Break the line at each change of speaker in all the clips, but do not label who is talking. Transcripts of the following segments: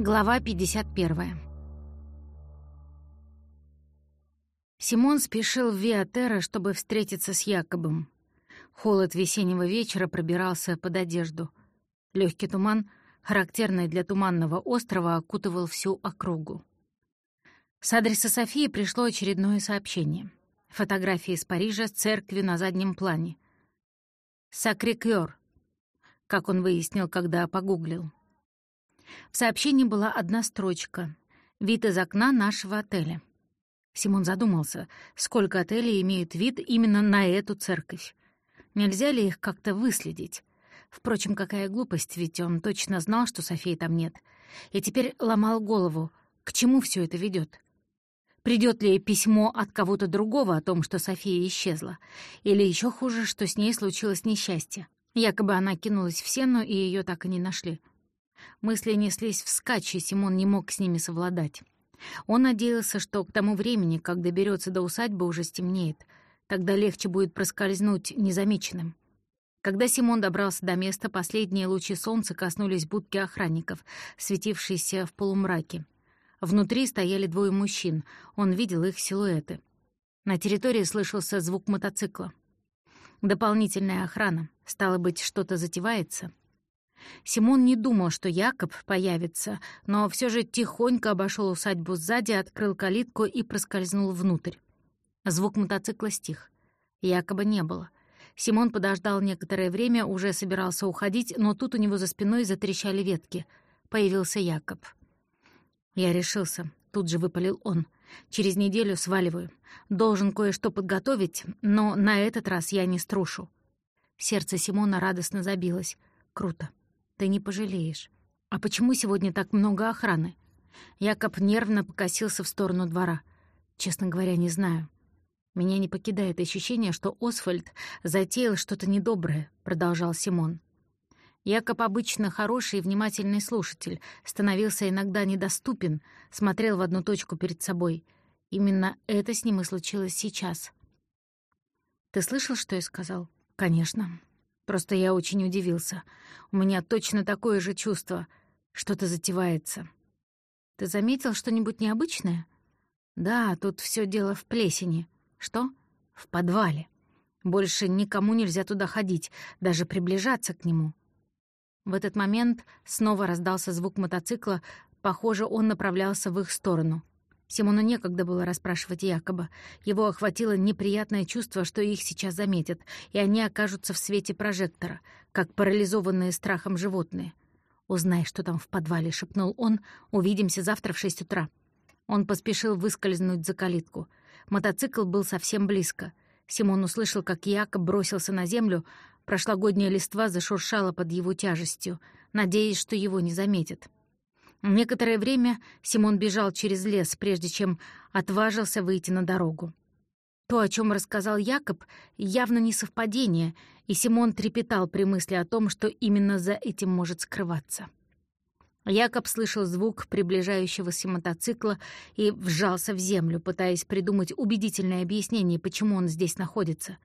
Глава 51. Симон спешил в Виатерра, чтобы встретиться с Якобом. Холод весеннего вечера пробирался под одежду. Легкий туман, характерный для туманного острова, окутывал всю округу. С адреса Софии пришло очередное сообщение. Фотографии из Парижа с церковью на заднем плане. «Сакрикёр», как он выяснил, когда погуглил. В сообщении была одна строчка. «Вид из окна нашего отеля». Симон задумался, сколько отелей имеют вид именно на эту церковь. Нельзя ли их как-то выследить? Впрочем, какая глупость, ведь он точно знал, что Софии там нет. И теперь ломал голову, к чему все это ведет. Придет ли письмо от кого-то другого о том, что София исчезла? Или еще хуже, что с ней случилось несчастье? Якобы она кинулась в сену, и ее так и не нашли. Мысли неслись вскачь, и Симон не мог с ними совладать. Он надеялся, что к тому времени, как доберется до усадьбы, уже стемнеет. Тогда легче будет проскользнуть незамеченным. Когда Симон добрался до места, последние лучи солнца коснулись будки охранников, светившейся в полумраке. Внутри стояли двое мужчин, он видел их силуэты. На территории слышался звук мотоцикла. Дополнительная охрана. Стало быть, что-то затевается. Симон не думал, что Якоб появится, но все же тихонько обошел усадьбу сзади, открыл калитку и проскользнул внутрь. Звук мотоцикла стих. Якоба не было. Симон подождал некоторое время, уже собирался уходить, но тут у него за спиной затрещали ветки. Появился Якоб. Я решился. Тут же выпалил он. Через неделю сваливаю. Должен кое-что подготовить, но на этот раз я не струшу. Сердце Симона радостно забилось. Круто. Ты не пожалеешь. А почему сегодня так много охраны? Якоб нервно покосился в сторону двора. Честно говоря, не знаю. Меня не покидает ощущение, что Освальд затеял что-то недоброе, продолжал Симон. Якоб обычно хороший и внимательный слушатель, становился иногда недоступен, смотрел в одну точку перед собой. Именно это с ним и случилось сейчас. «Ты слышал, что я сказал?» «Конечно. Просто я очень удивился. У меня точно такое же чувство. Что-то затевается. Ты заметил что-нибудь необычное? Да, тут все дело в плесени. Что? В подвале. Больше никому нельзя туда ходить, даже приближаться к нему. В этот момент снова раздался звук мотоцикла. Похоже, он направлялся в их сторону. Симону некогда было расспрашивать Якоба. Его охватило неприятное чувство, что их сейчас заметят, и они окажутся в свете прожектора, как парализованные страхом животные. «Узнай, что там в подвале», — шепнул он. «Увидимся завтра в шесть утра». Он поспешил выскользнуть за калитку. Мотоцикл был совсем близко. Симон услышал, как Якоб бросился на землю. Прошлогодняя листва зашуршала под его тяжестью, надеясь, что его не заметят. Некоторое время Симон бежал через лес, прежде чем отважился выйти на дорогу. То, о чем рассказал Якоб, явно не совпадение, и Симон трепетал при мысли о том, что именно за этим может скрываться. Якоб слышал звук приближающегося мотоцикла и вжался в землю, пытаясь придумать убедительное объяснение, почему он здесь находится.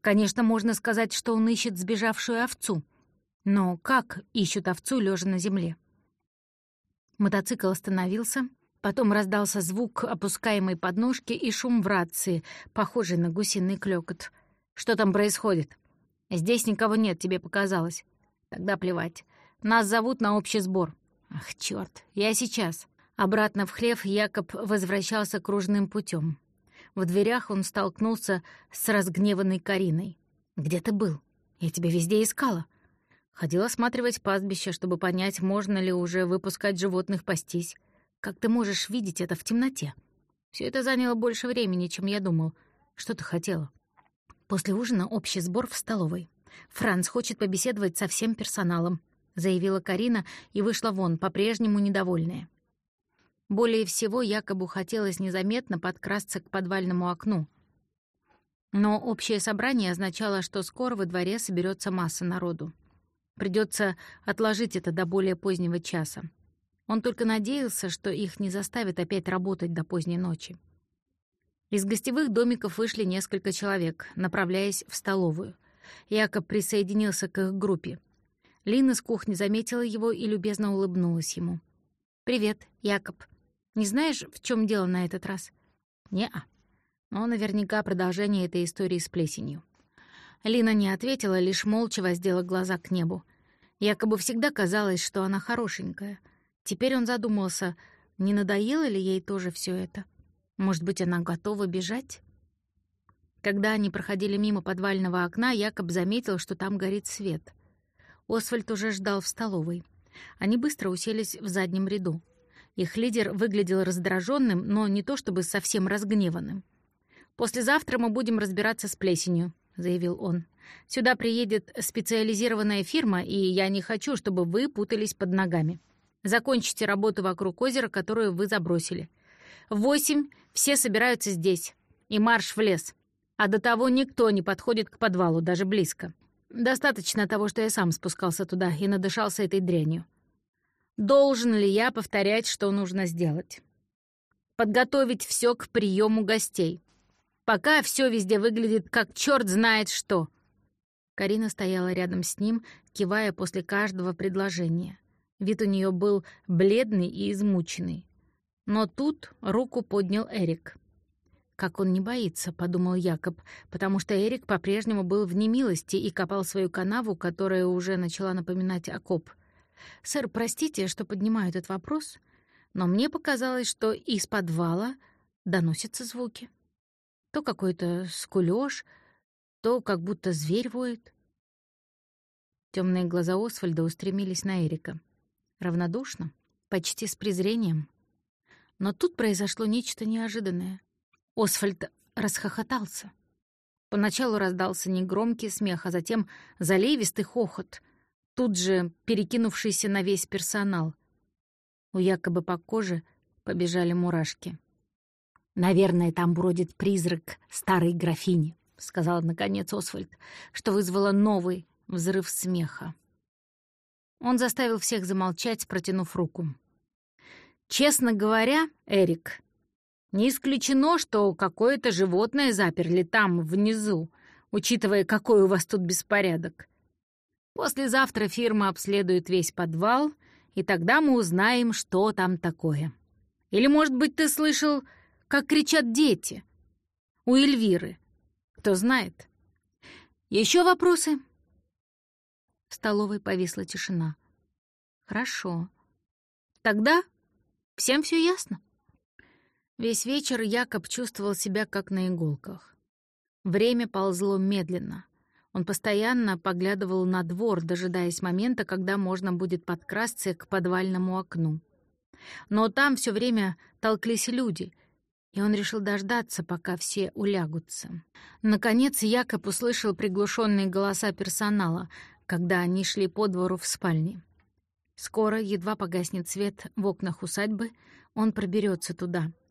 Конечно, можно сказать, что он ищет сбежавшую овцу. Но как ищут овцу, лежа на земле? Мотоцикл остановился, потом раздался звук опускаемой подножки и шум в рации, похожий на гусиный клёкот. «Что там происходит?» «Здесь никого нет, тебе показалось». «Тогда плевать. Нас зовут на общий сбор». «Ах, чёрт, я сейчас». Обратно в хлев Якоб возвращался кружным путем. В дверях он столкнулся с разгневанной Кариной. «Где ты был? Я тебя везде искала». Ходил осматривать пастбище, чтобы понять, можно ли уже выпускать животных пастись. Как ты можешь видеть это в темноте? Все это заняло больше времени, чем я думал. Что ты хотела? После ужина общий сбор в столовой. Франц хочет побеседовать со всем персоналом, заявила Карина и вышла вон, по-прежнему недовольная. Более всего якобы хотелось незаметно подкрасться к подвальному окну. Но общее собрание означало, что скоро во дворе соберется масса народу. Придется отложить это до более позднего часа. Он только надеялся, что их не заставят опять работать до поздней ночи. Из гостевых домиков вышли несколько человек, направляясь в столовую. Якоб присоединился к их группе. Лина с кухни заметила его и любезно улыбнулась ему. «Привет, Якоб. Не знаешь, в чем дело на этот раз?» «Не-а. Но наверняка продолжение этой истории с плесенью». Лина не ответила, лишь молча воздела глаза к небу. Якобы всегда казалось, что она хорошенькая. Теперь он задумался, не надоело ли ей тоже все это. Может быть, она готова бежать? Когда они проходили мимо подвального окна, Якоб заметил, что там горит свет. Освальд уже ждал в столовой. Они быстро уселись в заднем ряду. Их лидер выглядел раздраженным, но не то чтобы совсем разгневанным. «Послезавтра мы будем разбираться с плесенью», — заявил он. «Сюда приедет специализированная фирма, и я не хочу, чтобы вы путались под ногами. Закончите работу вокруг озера, которую вы забросили. В восемь все собираются здесь. И марш в лес. А до того никто не подходит к подвалу, даже близко. Достаточно того, что я сам спускался туда и надышался этой дрянью. Должен ли я повторять, что нужно сделать? Подготовить все к приему гостей. Пока все везде выглядит как черт знает что. Карина стояла рядом с ним, кивая после каждого предложения. Вид у нее был бледный и измученный. Но тут руку поднял Эрик. «Как он не боится», — подумал Якоб, потому что Эрик по-прежнему был в немилости и копал свою канаву, которая уже начала напоминать окоп. «Сэр, простите, что поднимаю этот вопрос, но мне показалось, что из подвала доносятся звуки. То какой-то скулёж, то как будто зверь воет». Темные глаза Освальда устремились на Эрика. Равнодушно, почти с презрением. Но тут произошло нечто неожиданное — Освальд расхохотался. Поначалу раздался негромкий смех, а затем заливистый хохот, тут же перекинувшийся на весь персонал. У якобы по коже побежали мурашки. «Наверное, там бродит призрак старой графини», — сказал наконец Освальд, что вызвало новый взрыв смеха. Он заставил всех замолчать, протянув руку. «Честно говоря, Эрик, не исключено, что какое-то животное заперли там, внизу, учитывая, какой у вас тут беспорядок. Послезавтра фирма обследует весь подвал, и тогда мы узнаем, что там такое. Или, может быть, ты слышал, как кричат дети? У Эльвиры. Кто знает. Еще вопросы?» В столовой повисла тишина. «Хорошо. Тогда всем все ясно?» Весь вечер Якоб чувствовал себя как на иголках. Время ползло медленно. Он постоянно поглядывал на двор, дожидаясь момента, когда можно будет подкрасться к подвальному окну. Но там все время толклись люди, и он решил дождаться, пока все улягутся. Наконец Якоб услышал приглушенные голоса персонала, когда они шли по двору в спальне. Скоро, едва погаснет свет в окнах усадьбы, он проберется туда —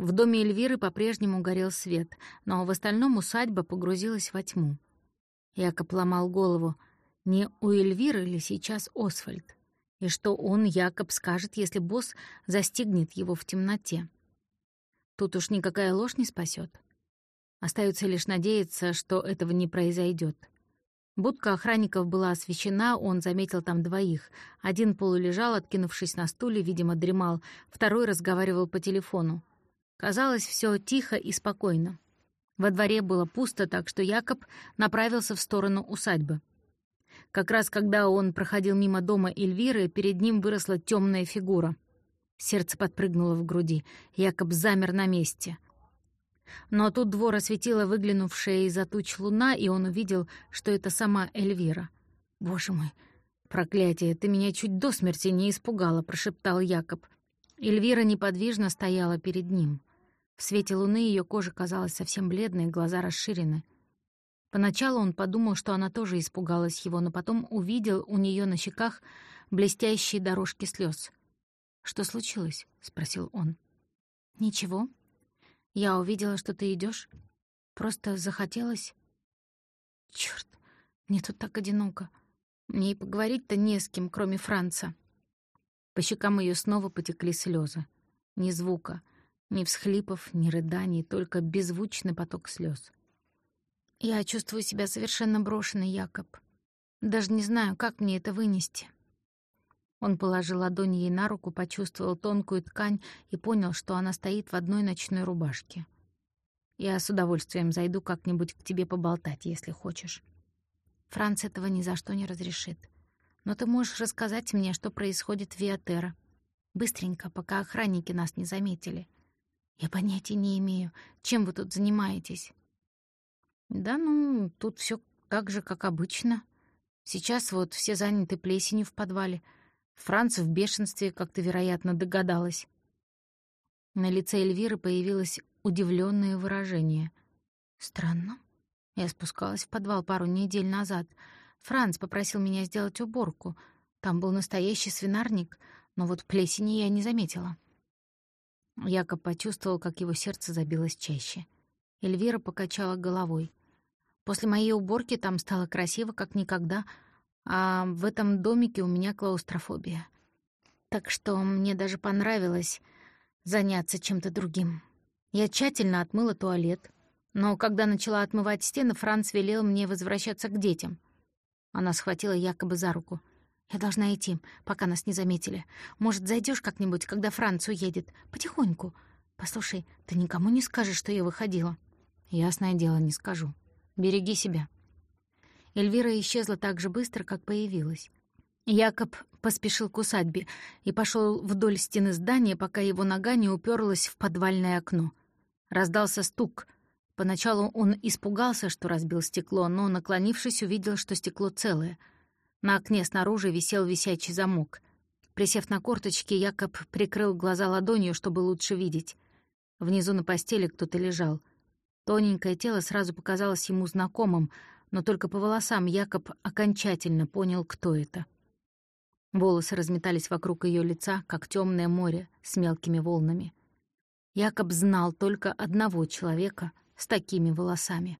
в доме Эльвиры по-прежнему горел свет, но в остальном усадьба погрузилась во тьму. Якоб ломал голову, не у Эльвиры ли сейчас Освальд? И что он, Якоб, скажет, если босс застигнет его в темноте? Тут уж никакая ложь не спасет. Остается лишь надеяться, что этого не произойдет. Будка охранников была освещена, он заметил там двоих. Один полулежал, откинувшись на стуле, видимо, дремал, второй разговаривал по телефону. Казалось, все тихо и спокойно. Во дворе было пусто, так что Якоб направился в сторону усадьбы. Как раз когда он проходил мимо дома Эльвиры, перед ним выросла темная фигура. Сердце подпрыгнуло в груди. Якоб замер на месте. Но тут двор осветила выглянувшая из-за туч луна, и он увидел, что это сама Эльвира. «Боже мой, проклятие, ты меня чуть до смерти не испугала», — прошептал Якоб. Эльвира неподвижно стояла перед ним. В свете луны ее кожа казалась совсем бледной, глаза расширены. Поначалу он подумал, что она тоже испугалась его, но потом увидел у нее на щеках блестящие дорожки слез. «Что случилось?» — спросил он. «Ничего. Я увидела, что ты идешь. Просто захотелось...» Черт, мне тут так одиноко. Мне и поговорить-то не с кем, кроме Франца». По щекам ее снова потекли слезы. Ни звука, ни всхлипов, ни рыданий, только беззвучный поток слез. Я чувствую себя совершенно брошенной, Якоб. Даже не знаю, как мне это вынести. Он положил ладонь ей на руку, почувствовал тонкую ткань и понял, что она стоит в одной ночной рубашке. «Я с удовольствием зайду как-нибудь к тебе поболтать, если хочешь. Франц этого ни за что не разрешит. Но ты можешь рассказать мне, что происходит в Виатера. Быстренько, пока охранники нас не заметили. Я понятия не имею, чем вы тут занимаетесь». «Да ну, тут все так же, как обычно. Сейчас вот все заняты плесенью в подвале». Франц в бешенстве, как ты, вероятно, догадалась. На лице Эльвиры появилось удивленное выражение. «Странно. Я спускалась в подвал пару недель назад. Франц попросил меня сделать уборку. Там был настоящий свинарник, но вот плесени я не заметила». Якоб почувствовал, как его сердце забилось чаще. Эльвира покачала головой. «После моей уборки там стало красиво, как никогда», а в этом домике у меня клаустрофобия. Так что мне даже понравилось заняться чем-то другим. Я тщательно отмыла туалет, но когда начала отмывать стены, Франц велел мне возвращаться к детям. Она схватила якобы за руку. «Я должна идти, пока нас не заметили. Может, зайдешь как-нибудь, когда Франц уедет? Потихоньку. Послушай, ты никому не скажешь, что я выходила?» «Ясное дело, не скажу. Береги себя». Эльвира исчезла так же быстро, как появилась. Якоб поспешил к усадьбе и пошел вдоль стены здания, пока его нога не уперлась в подвальное окно. Раздался стук. Поначалу он испугался, что разбил стекло, но, наклонившись, увидел, что стекло целое. На окне снаружи висел висячий замок. Присев на корточки, Якоб прикрыл глаза ладонью, чтобы лучше видеть. Внизу на постели кто-то лежал. Тоненькое тело сразу показалось ему знакомым — но только по волосам Якоб окончательно понял, кто это. Волосы разметались вокруг ее лица, как темное море с мелкими волнами. Якоб знал только одного человека с такими волосами.